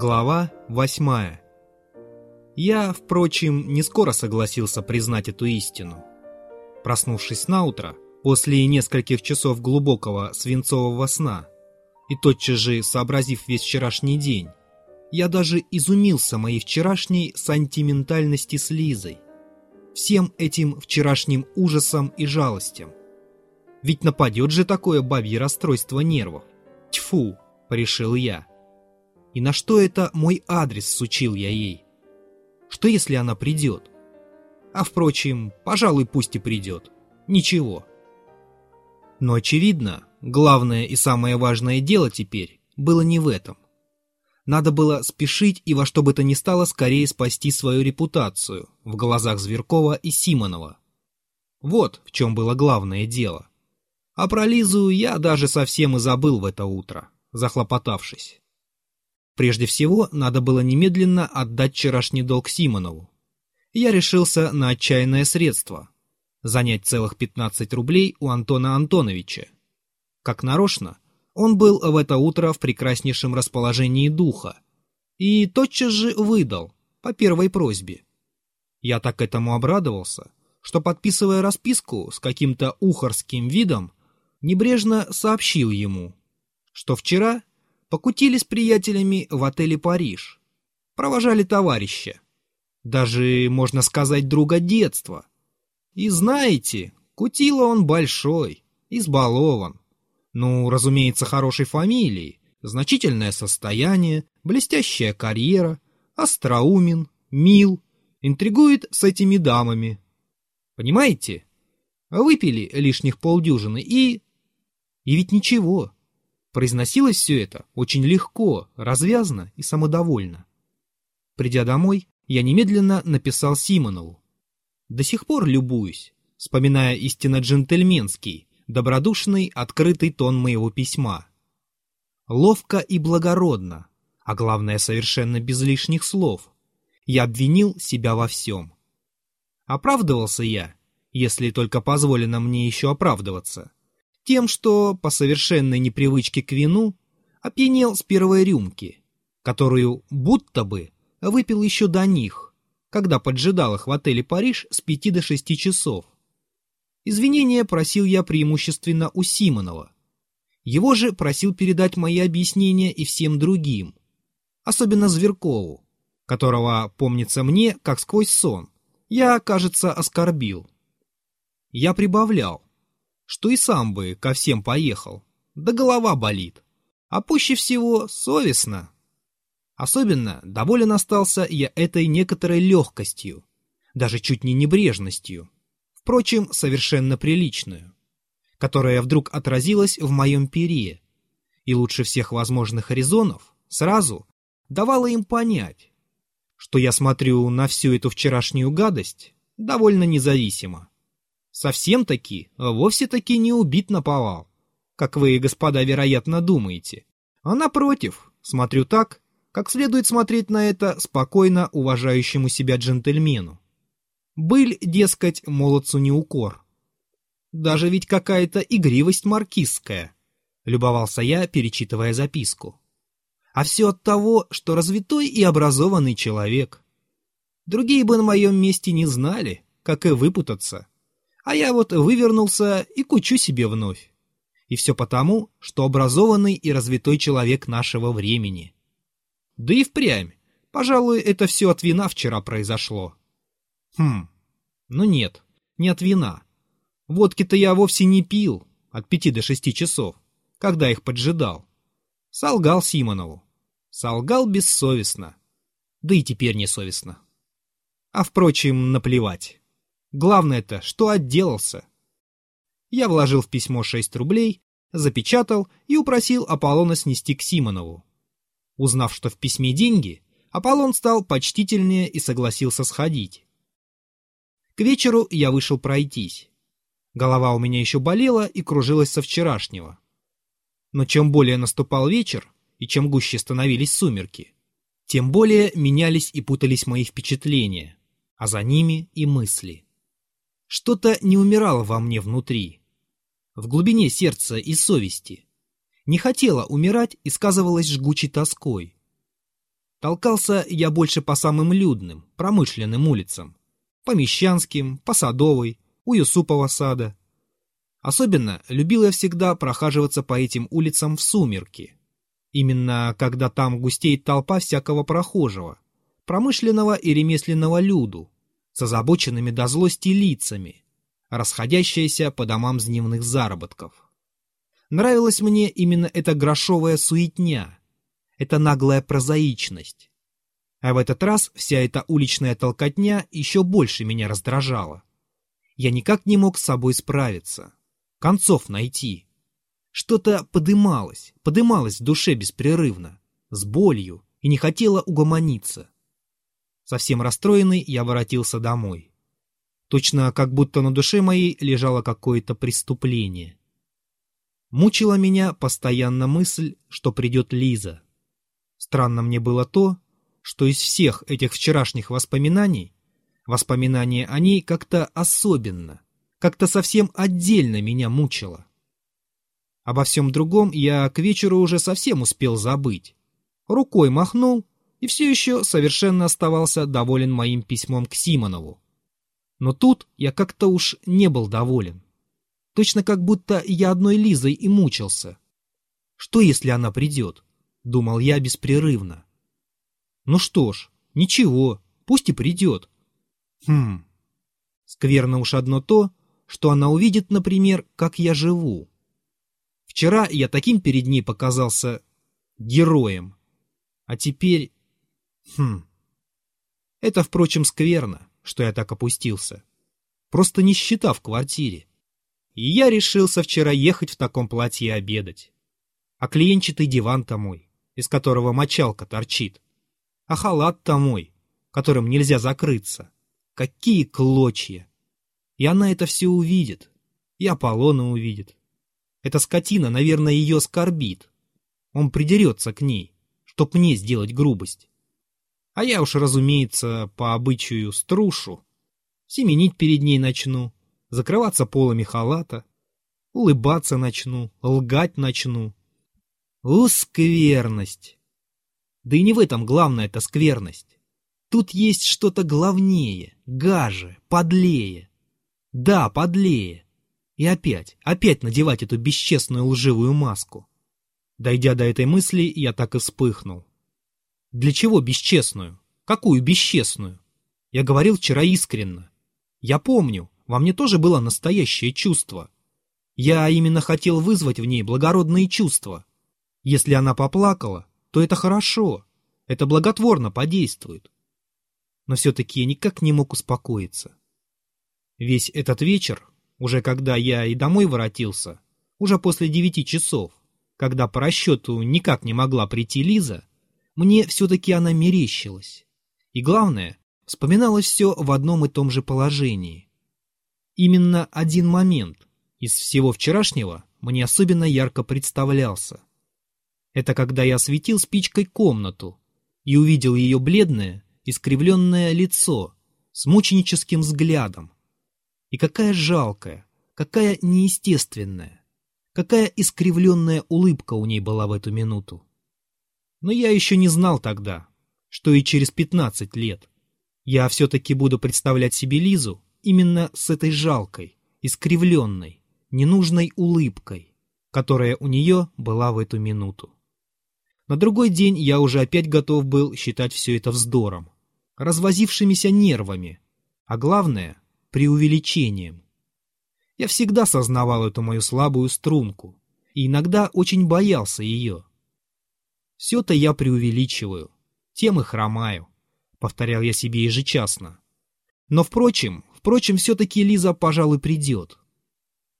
Глава восьмая Я, впрочем, не скоро согласился признать эту истину. Проснувшись на утро, после нескольких часов глубокого свинцового сна, и тотчас же сообразив весь вчерашний день, я даже изумился моей вчерашней сантиментальности с Лизой, всем этим вчерашним ужасом и жалостям. Ведь нападет же такое бабье расстройство нервов. Тьфу, порешил я. И на что это мой адрес сучил я ей? Что если она придет? А впрочем, пожалуй, пусть и придет. Ничего. Но очевидно, главное и самое важное дело теперь было не в этом. Надо было спешить и во что бы то ни стало скорее спасти свою репутацию в глазах Зверкова и Симонова. Вот в чем было главное дело. А про Лизу я даже совсем и забыл в это утро, захлопотавшись. Прежде всего, надо было немедленно отдать вчерашний долг Симонову. Я решился на отчаянное средство — занять целых 15 рублей у Антона Антоновича. Как нарочно, он был в это утро в прекраснейшем расположении духа и тотчас же выдал, по первой просьбе. Я так этому обрадовался, что, подписывая расписку с каким-то ухарским видом, небрежно сообщил ему, что вчера покутили с приятелями в отеле «Париж», провожали товарища, даже, можно сказать, друга детства. И знаете, кутила он большой, избалован. Ну, разумеется, хорошей фамилии, значительное состояние, блестящая карьера, остроумен, мил, интригует с этими дамами. Понимаете? Выпили лишних полдюжины и... И ведь ничего. Произносилось все это очень легко, развязно и самодовольно. Придя домой, я немедленно написал Симонову. До сих пор любуюсь, вспоминая истинно джентльменский, добродушный, открытый тон моего письма. Ловко и благородно, а главное, совершенно без лишних слов, я обвинил себя во всем. Оправдывался я, если только позволено мне еще оправдываться, тем, что по совершенной непривычке к вину опьянел с первой рюмки, которую будто бы выпил еще до них, когда поджидал их в отеле «Париж» с пяти до шести часов. Извинения просил я преимущественно у Симонова. Его же просил передать мои объяснения и всем другим, особенно Зверкову, которого, помнится мне, как сквозь сон, я, кажется, оскорбил. Я прибавлял, что и сам бы ко всем поехал, да голова болит, а пуще всего совестно. Особенно доволен остался я этой некоторой легкостью, даже чуть не небрежностью, впрочем, совершенно приличную, которая вдруг отразилась в моем пере, и лучше всех возможных резонов сразу давала им понять, что я смотрю на всю эту вчерашнюю гадость довольно независимо. Совсем-таки, вовсе-таки не убит наповал, как вы, господа, вероятно, думаете, а напротив, смотрю так, как следует смотреть на это спокойно уважающему себя джентльмену. Быль, дескать, молодцу не укор. Даже ведь какая-то игривость маркизская, любовался я, перечитывая записку. А все от того, что развитой и образованный человек. Другие бы на моем месте не знали, как и выпутаться. А я вот вывернулся и кучу себе вновь. И все потому, что образованный и развитой человек нашего времени. Да и впрямь, пожалуй, это все от вина вчера произошло. Хм, ну нет, не от вина. Водки-то я вовсе не пил от пяти до шести часов, когда их поджидал. Солгал Симонову. Солгал бессовестно. Да и теперь несовестно. А впрочем, наплевать. Главное-то, что отделался. Я вложил в письмо шесть рублей, запечатал и упросил Аполлона снести к Симонову. Узнав, что в письме деньги, Аполлон стал почтительнее и согласился сходить. К вечеру я вышел пройтись. Голова у меня еще болела и кружилась со вчерашнего. Но чем более наступал вечер, и чем гуще становились сумерки, тем более менялись и путались мои впечатления, а за ними и мысли. Что-то не умирало во мне внутри, в глубине сердца и совести. Не хотела умирать и сказывалась жгучей тоской. Толкался я больше по самым людным, промышленным улицам. По Мещанским, по Садовой, у Юсупова сада. Особенно любил я всегда прохаживаться по этим улицам в сумерки. Именно когда там густеет толпа всякого прохожего, промышленного и ремесленного люду, с озабоченными до злости лицами, расходящаяся по домам с дневных заработков. Нравилась мне именно эта грошовая суетня, эта наглая прозаичность. А в этот раз вся эта уличная толкотня еще больше меня раздражала. Я никак не мог с собой справиться, концов найти. Что-то подымалось, подымалось в душе беспрерывно, с болью, и не хотело угомониться. Совсем расстроенный, я воротился домой. Точно как будто на душе моей лежало какое-то преступление. Мучила меня постоянно мысль, что придет Лиза. Странно мне было то, что из всех этих вчерашних воспоминаний, воспоминание о ней как-то особенно, как-то совсем отдельно меня мучило. Обо всем другом я к вечеру уже совсем успел забыть. Рукой махнул и все еще совершенно оставался доволен моим письмом к Симонову. Но тут я как-то уж не был доволен. Точно как будто я одной Лизой и мучился. Что, если она придет? Думал я беспрерывно. Ну что ж, ничего, пусть и придет. Хм, скверно уж одно то, что она увидит, например, как я живу. Вчера я таким перед ней показался героем, а теперь... Хм... Это, впрочем, скверно, что я так опустился. Просто нищета в квартире. И я решился вчера ехать в таком платье обедать. А клиенчатый диван-то мой, из которого мочалка торчит. А халат-то мой, которым нельзя закрыться. Какие клочья! И она это все увидит. И Аполлона увидит. Эта скотина, наверное, ее скорбит. Он придерется к ней, чтоб мне сделать грубость. А я уж, разумеется, по обычаю струшу. Семенить перед ней начну, закрываться полами халата, улыбаться начну, лгать начну. У, скверность! Да и не в этом главная эта скверность. Тут есть что-то главнее, гаже, подлее. Да, подлее. И опять, опять надевать эту бесчестную лживую маску. Дойдя до этой мысли, я так и вспыхнул. Для чего бесчестную? Какую бесчестную? Я говорил вчера искренно. Я помню, во мне тоже было настоящее чувство. Я именно хотел вызвать в ней благородные чувства. Если она поплакала, то это хорошо, это благотворно подействует. Но все-таки я никак не мог успокоиться. Весь этот вечер, уже когда я и домой воротился, уже после девяти часов, когда по расчету никак не могла прийти Лиза, мне все-таки она мерещилась. И главное, вспоминалось все в одном и том же положении. Именно один момент из всего вчерашнего мне особенно ярко представлялся. Это когда я осветил спичкой комнату и увидел ее бледное, искривленное лицо с мученическим взглядом. И какая жалкая, какая неестественная, какая искривленная улыбка у ней была в эту минуту. Но я еще не знал тогда, что и через пятнадцать лет я все-таки буду представлять себе Лизу именно с этой жалкой, искривленной, ненужной улыбкой, которая у нее была в эту минуту. На другой день я уже опять готов был считать все это вздором, развозившимися нервами, а главное — преувеличением. Я всегда сознавал эту мою слабую струнку и иногда очень боялся ее. Все-то я преувеличиваю, тем и хромаю, повторял я себе ежечасно. Но, впрочем, Впрочем, все-таки Лиза, пожалуй, придет.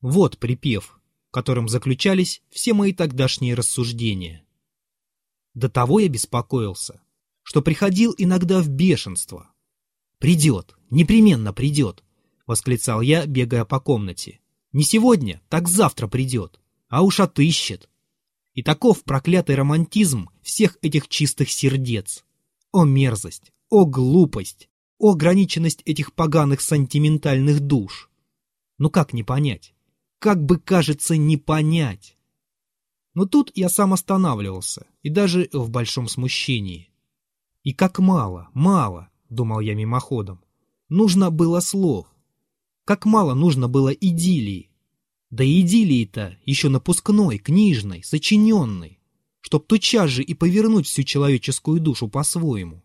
Вот припев, которым заключались все мои тогдашние рассуждения. До того я беспокоился, что приходил иногда в бешенство. «Придет, непременно придет», — восклицал я, бегая по комнате. «Не сегодня, так завтра придет, а уж отыщет». И таков проклятый романтизм всех этих чистых сердец. О мерзость, о глупость, о ограниченность этих поганых сантиментальных душ. Ну как не понять? Как бы, кажется, не понять? Но тут я сам останавливался, и даже в большом смущении. И как мало, мало, думал я мимоходом, нужно было слов. Как мало нужно было идиллии. Да идиллии-то еще напускной, книжной, сочиненной, чтоб тотчас же и повернуть всю человеческую душу по-своему.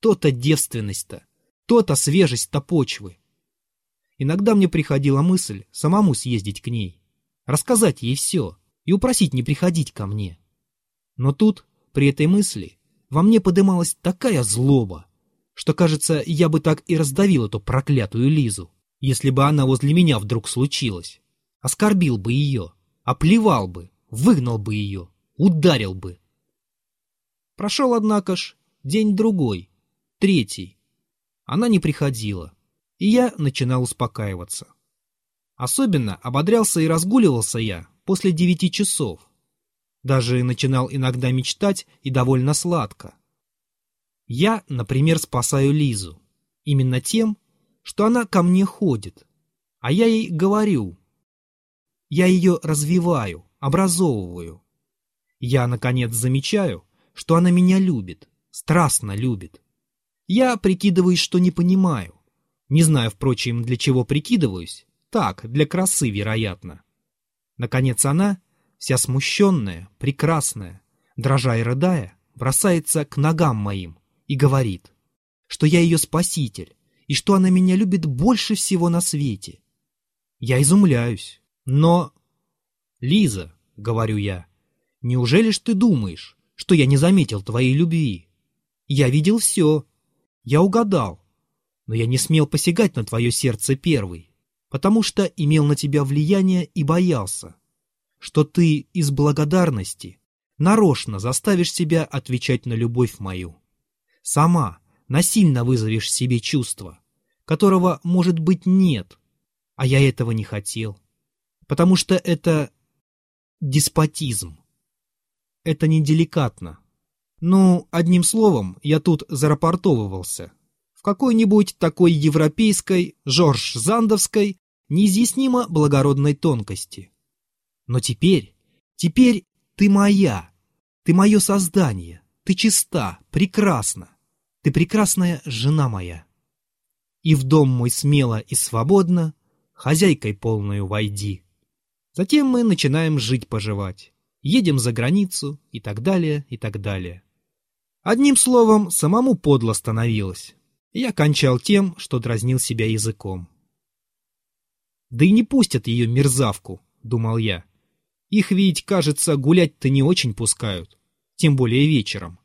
То-то девственность-то, то-то свежесть-то почвы. Иногда мне приходила мысль самому съездить к ней, рассказать ей все и упросить не приходить ко мне. Но тут, при этой мысли, во мне подымалась такая злоба, что, кажется, я бы так и раздавил эту проклятую Лизу, если бы она возле меня вдруг случилась. Оскорбил бы ее, оплевал бы, выгнал бы ее, ударил бы. Прошел, однако ж, день-другой, третий. Она не приходила, и я начинал успокаиваться. Особенно ободрялся и разгуливался я после девяти часов. Даже начинал иногда мечтать и довольно сладко. Я, например, спасаю Лизу. Именно тем, что она ко мне ходит. А я ей говорю. Я ее развиваю, образовываю. Я, наконец, замечаю, что она меня любит, страстно любит. Я прикидываюсь, что не понимаю. Не знаю, впрочем, для чего прикидываюсь. Так, для красы, вероятно. Наконец она, вся смущенная, прекрасная, дрожа и рыдая, бросается к ногам моим и говорит, что я ее спаситель и что она меня любит больше всего на свете. Я изумляюсь, но... «Лиза», — говорю я, — «неужели ж ты думаешь, что я не заметил твоей любви? Я видел все, я угадал, но я не смел посягать на твое сердце первый, потому что имел на тебя влияние и боялся, что ты из благодарности нарочно заставишь себя отвечать на любовь мою. Сама насильно вызовешь себе чувство, которого, может быть, нет, а я этого не хотел, потому что это деспотизм. Это неделикатно. Ну, одним словом, я тут зарапортовывался. В какой-нибудь такой европейской, Жорж Зандовской, неизъяснимо благородной тонкости. Но теперь, теперь ты моя, ты мое создание, ты чиста, прекрасна, ты прекрасная жена моя. И в дом мой смело и свободно, хозяйкой полную войди. Затем мы начинаем жить-поживать, едем за границу и так далее, и так далее. Одним словом, самому подло становилось. Я кончал тем, что дразнил себя языком. «Да и не пустят ее мерзавку», — думал я. «Их ведь, кажется, гулять-то не очень пускают, тем более вечером.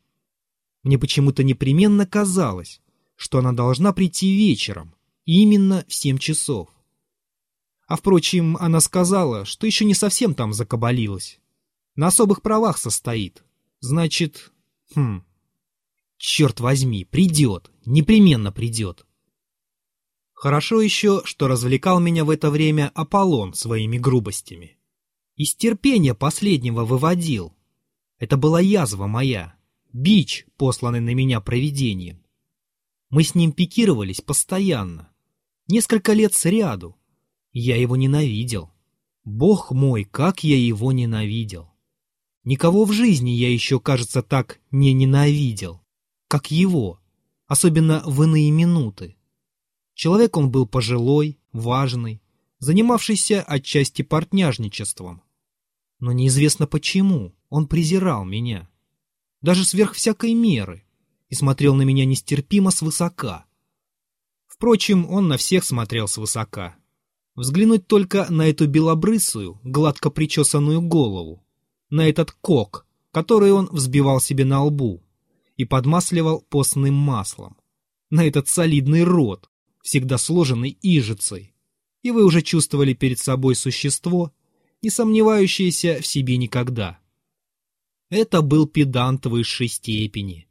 Мне почему-то непременно казалось, что она должна прийти вечером, именно в семь часов. А впрочем, она сказала, что еще не совсем там закабалилась. На особых правах состоит. Значит, хм, черт возьми, придет, непременно придет. Хорошо еще, что развлекал меня в это время Аполлон своими грубостями. Из терпения последнего выводил. Это была язва моя, бич, посланный на меня провидением. Мы с ним пикировались постоянно, несколько лет сряду. Я его ненавидел. Бог мой, как я его ненавидел. Никого в жизни я еще, кажется, так не ненавидел, как его, особенно в иные минуты. Человек он был пожилой, важный, занимавшийся отчасти портняжничеством. Но неизвестно почему он презирал меня. Даже сверх всякой меры. И смотрел на меня нестерпимо свысока. Впрочем, он на всех смотрел свысока. Взглянуть только на эту белобрысую, гладко причесанную голову, на этот кок, который он взбивал себе на лбу и подмасливал постным маслом, на этот солидный рот, всегда сложенный ижицей, и вы уже чувствовали перед собой существо, не сомневающееся в себе никогда. Это был педант высшей степени.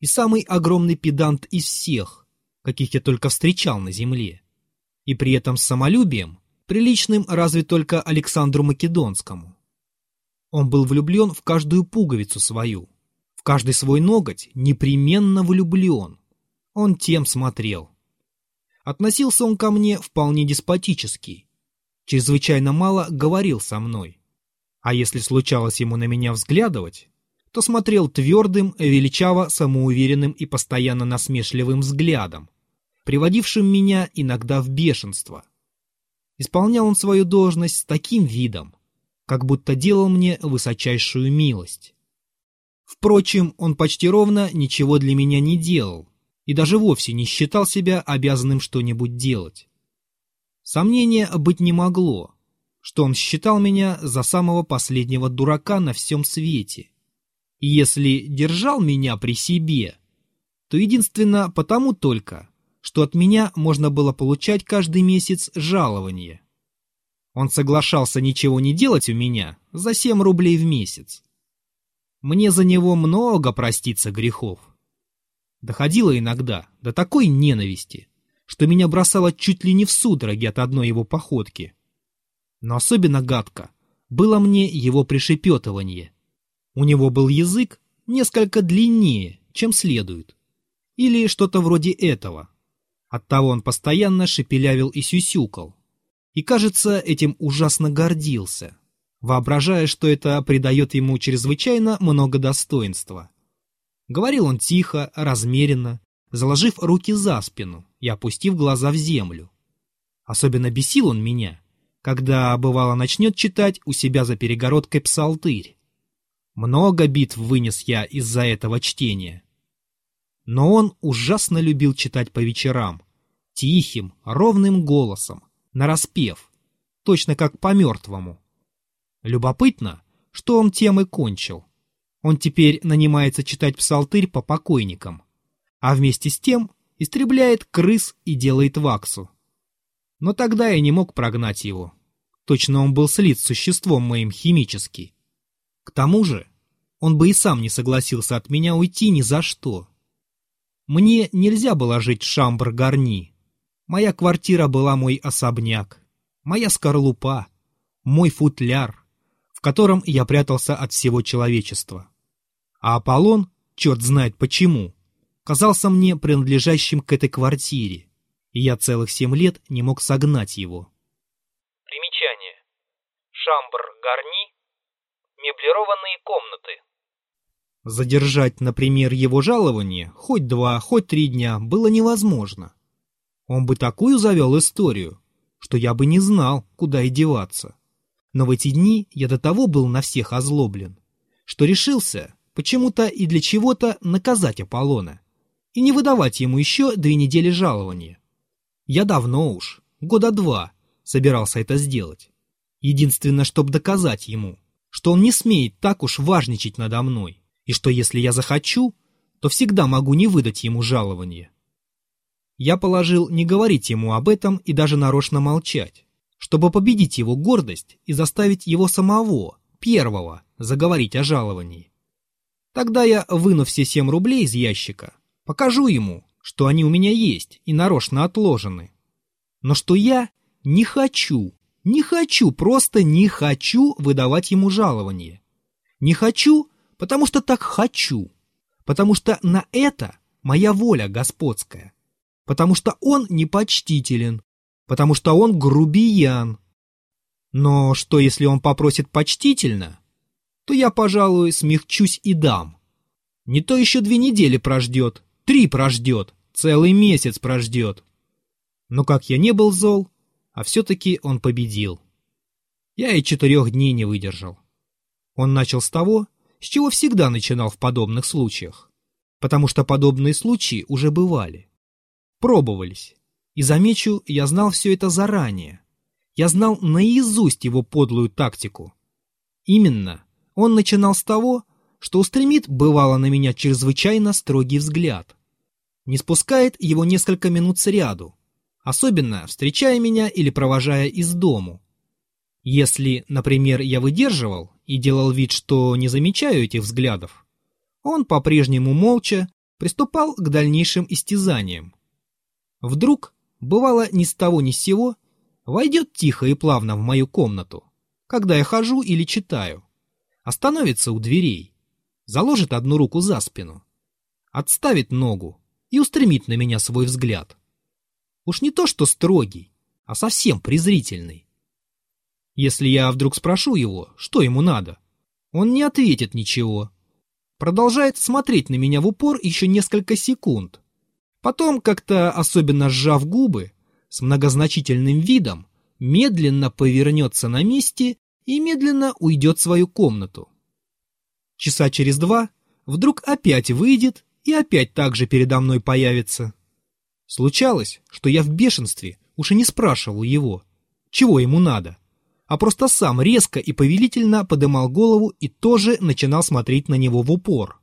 И самый огромный педант из всех, каких я только встречал на земле. И при этом с самолюбием, приличным разве только Александру Македонскому. Он был влюблен в каждую пуговицу свою, в каждый свой ноготь непременно влюблен. Он тем смотрел. Относился он ко мне вполне деспотически. Чрезвычайно мало говорил со мной. А если случалось ему на меня взглядывать, то смотрел твердым, величаво самоуверенным и постоянно насмешливым взглядом, приводившим меня иногда в бешенство. Исполнял он свою должность с таким видом, как будто делал мне высочайшую милость. Впрочем, он почти ровно ничего для меня не делал и даже вовсе не считал себя обязанным что-нибудь делать. Сомнения быть не могло, что он считал меня за самого последнего дурака на всем свете. И если держал меня при себе, то единственно потому только, что от меня можно было получать каждый месяц жалование. Он соглашался ничего не делать у меня за 7 рублей в месяц. Мне за него много проститься грехов. Доходило иногда до такой ненависти, что меня бросало чуть ли не в судороги от одной его походки. Но особенно гадко было мне его пришепетывание. У него был язык несколько длиннее, чем следует. Или что-то вроде этого. Оттого он постоянно шепелявил и сюсюкал. И, кажется, этим ужасно гордился, воображая, что это придает ему чрезвычайно много достоинства. Говорил он тихо, размеренно, заложив руки за спину и опустив глаза в землю. Особенно бесил он меня, когда, бывало, начнет читать у себя за перегородкой псалтырь. Много битв вынес я из-за этого чтения. Но он ужасно любил читать по вечерам, тихим, ровным голосом, нараспев, точно как по мертвому. Любопытно, что он тем и кончил. Он теперь нанимается читать псалтырь по покойникам, а вместе с тем истребляет крыс и делает ваксу. Но тогда я не мог прогнать его. Точно он был слит с существом моим химически. К тому же, он бы и сам не согласился от меня уйти ни за что. Мне нельзя было жить в Шамбр-Гарни. Моя квартира была мой особняк, моя скорлупа, мой футляр, в котором я прятался от всего человечества. А Аполлон, черт знает почему, казался мне принадлежащим к этой квартире, и я целых семь лет не мог согнать его. Примечание. Шамбр-Гарни. Меблированные комнаты. Задержать, например, его жалование хоть два, хоть три дня было невозможно. Он бы такую завел историю, что я бы не знал, куда и деваться. Но в эти дни я до того был на всех озлоблен, что решился почему-то и для чего-то наказать Аполлона и не выдавать ему еще две недели жалования. Я давно уж, года два, собирался это сделать. Единственное, чтобы доказать ему, что он не смеет так уж важничать надо мной и что если я захочу, то всегда могу не выдать ему жалование. Я положил не говорить ему об этом и даже нарочно молчать, чтобы победить его гордость и заставить его самого, первого, заговорить о жаловании. Тогда я, выну все семь рублей из ящика, покажу ему, что они у меня есть и нарочно отложены. Но что я не хочу, не хочу, просто не хочу выдавать ему жалование. Не хочу, потому что так хочу, потому что на это моя воля господская, потому что он непочтителен, потому что он грубиян. Но что, если он попросит почтительно, то я, пожалуй, смягчусь и дам. Не то еще две недели прождет, три прождет, целый месяц прождет. Но как я не был зол, а все-таки он победил. Я и четырех дней не выдержал. Он начал с того, с чего всегда начинал в подобных случаях, потому что подобные случаи уже бывали. Пробовались. И замечу, я знал все это заранее. Я знал наизусть его подлую тактику. Именно, он начинал с того, что устремит, бывало, на меня чрезвычайно строгий взгляд. Не спускает его несколько минут сряду, особенно встречая меня или провожая из дому. Если, например, я выдерживал, и делал вид, что не замечаю этих взглядов, он по-прежнему молча приступал к дальнейшим истязаниям. Вдруг, бывало ни с того ни с сего, войдет тихо и плавно в мою комнату, когда я хожу или читаю, остановится у дверей, заложит одну руку за спину, отставит ногу и устремит на меня свой взгляд. Уж не то что строгий, а совсем презрительный. Если я вдруг спрошу его, что ему надо, он не ответит ничего. продолжает смотреть на меня в упор еще несколько секунд. Потом, как-то особенно сжав губы, с многозначительным видом, медленно повернется на месте и медленно уйдет в свою комнату. Часа через два вдруг опять выйдет и опять так же передо мной появится. Случалось, что я в бешенстве уж и не спрашивал его, чего ему надо, а просто сам резко и повелительно подымал голову и тоже начинал смотреть на него в упор.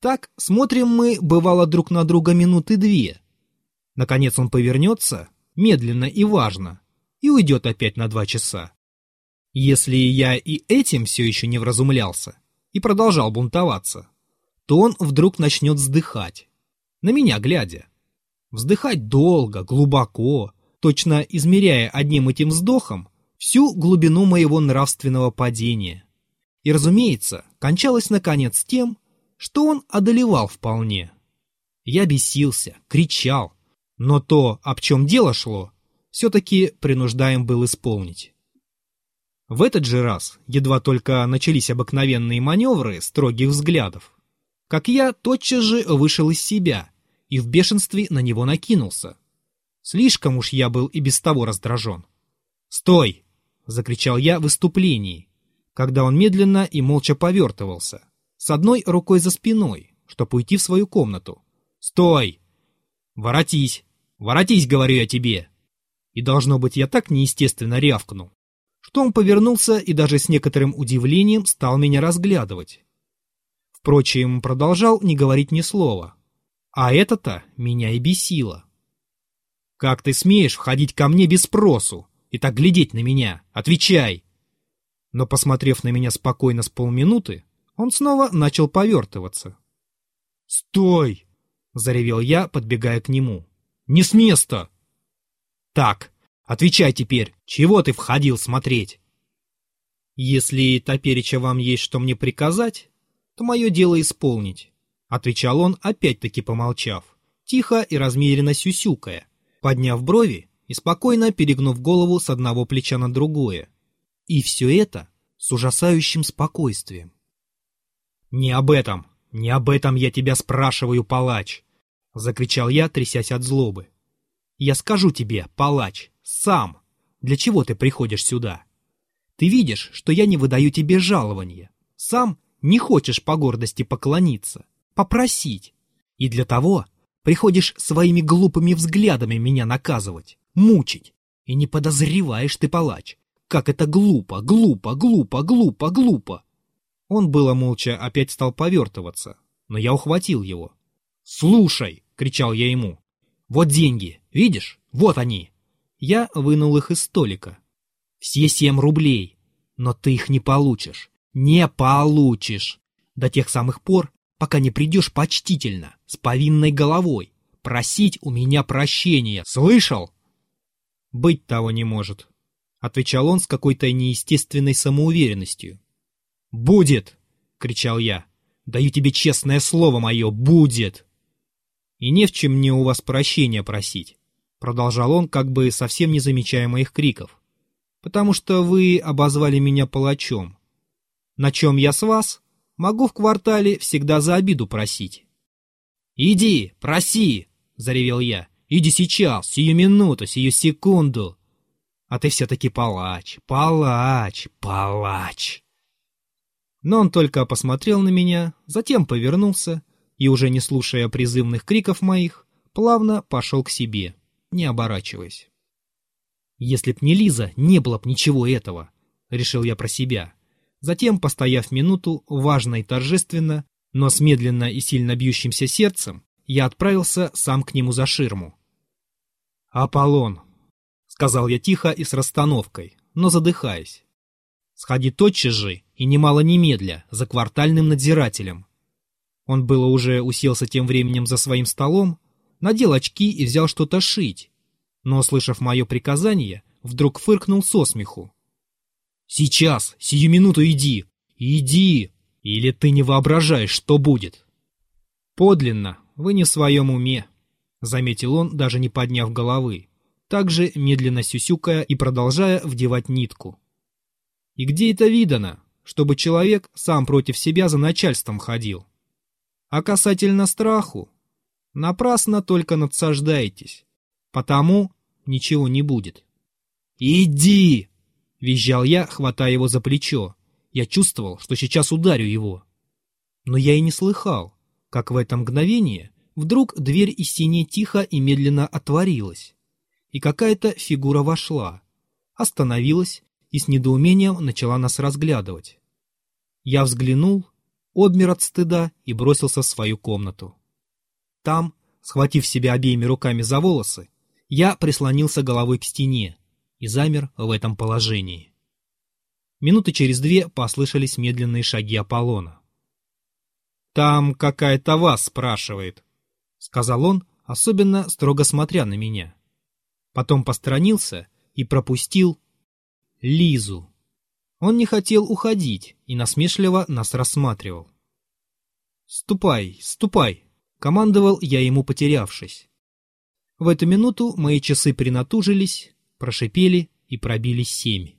Так смотрим мы, бывало, друг на друга минуты две. Наконец он повернется, медленно и важно, и уйдет опять на два часа. Если я и этим все еще не вразумлялся и продолжал бунтоваться, то он вдруг начнет вздыхать, на меня глядя. Вздыхать долго, глубоко, точно измеряя одним этим вздохом всю глубину моего нравственного падения. И, разумеется, кончалось наконец тем, что он одолевал вполне. Я бесился, кричал, но то, об чем дело шло, все-таки принуждаем был исполнить. В этот же раз, едва только начались обыкновенные маневры строгих взглядов, как я тотчас же вышел из себя и в бешенстве на него накинулся. Слишком уж я был и без того раздражен. «Стой!» — закричал я в выступлении, когда он медленно и молча повертывался, с одной рукой за спиной, чтобы уйти в свою комнату. «Стой! Воротись! Воротись, говорю я тебе!» И, должно быть, я так неестественно рявкнул, что он повернулся и даже с некоторым удивлением стал меня разглядывать. Впрочем, продолжал не говорить ни слова. А это-то меня и бесило. «Как ты смеешь входить ко мне без спросу и так глядеть на меня? Отвечай!» Но, посмотрев на меня спокойно с полминуты, он снова начал повертываться. «Стой!» — заревел я, подбегая к нему. «Не с места!» «Так, отвечай теперь, чего ты входил смотреть?» «Если топереча вам есть что мне приказать, то мое дело исполнить», — отвечал он, опять-таки помолчав, тихо и размеренно сюсюкая, подняв брови и спокойно перегнув голову с одного плеча на другое. И все это с ужасающим спокойствием. «Не об этом, не об этом я тебя спрашиваю, палач!» — закричал я, трясясь от злобы. «Я скажу тебе, палач, сам, для чего ты приходишь сюда? Ты видишь, что я не выдаю тебе жалования. Сам не хочешь по гордости поклониться, попросить. И для того Приходишь своими глупыми взглядами меня наказывать, мучить. И не подозреваешь ты, палач, как это глупо, глупо, глупо, глупо, глупо. Он было молча опять стал повертываться, но я ухватил его. «Слушай!» — кричал я ему. «Вот деньги, видишь? Вот они!» Я вынул их из столика. «Все семь рублей, но ты их не получишь. Не получишь. До тех самых пор, пока не придешь почтительно, с повинной головой, просить у меня прощения. Слышал? Быть того не может, — отвечал он с какой-то неестественной самоуверенностью. «Будет!» — кричал я. «Даю тебе честное слово мое, будет!» «И не в чем мне у вас прощения просить», — продолжал он, как бы совсем не замечая моих криков. «Потому что вы обозвали меня палачом. На чем я с вас, Могу в квартале всегда за обиду просить. «Иди, проси!» — заревел я. «Иди сейчас, сию минуту, сию секунду!» А ты все-таки палач, палач, палач. Но он только посмотрел на меня, затем повернулся и, уже не слушая призывных криков моих, плавно пошел к себе, не оборачиваясь. «Если б не Лиза, не было б ничего этого», — решил я про себя. Затем, постояв минуту, важно и торжественно, но с медленно и сильно бьющимся сердцем, я отправился сам к нему за ширму. «Аполлон», — сказал я тихо и с расстановкой, но задыхаясь. «Сходи тотчас же и немало немедля за квартальным надзирателем». Он было уже уселся тем временем за своим столом, надел очки и взял что-то шить, но, услышав мое приказание, вдруг фыркнул со смеху. Сейчас, сию минуту иди! Иди! Или ты не воображаешь, что будет!» «Подлинно, вы не в своем уме», — заметил он, даже не подняв головы, также медленно сюсюкая и продолжая вдевать нитку. «И где это видано, чтобы человек сам против себя за начальством ходил. А касательно страху, напрасно только надсаждаетесь, потому ничего не будет. «Иди!» — визжал я, хватая его за плечо. Я чувствовал, что сейчас ударю его. Но я и не слыхал, как в это мгновение вдруг дверь из синей тихо и медленно отворилась, и какая-то фигура вошла, остановилась и с недоумением начала нас разглядывать. Я взглянул, обмер от стыда и бросился в свою комнату. Там, схватив себя обеими руками за волосы, я прислонился головой к стене и замер в этом положении. Минуты через две послышались медленные шаги Аполлона. «Там какая-то вас спрашивает», — сказал он, особенно строго смотря на меня. Потом посторонился и пропустил Лизу. Он не хотел уходить и насмешливо нас рассматривал. «Ступай, ступай!» — командовал я ему, потерявшись. В эту минуту мои часы принатужились, прошипели и пробили семь.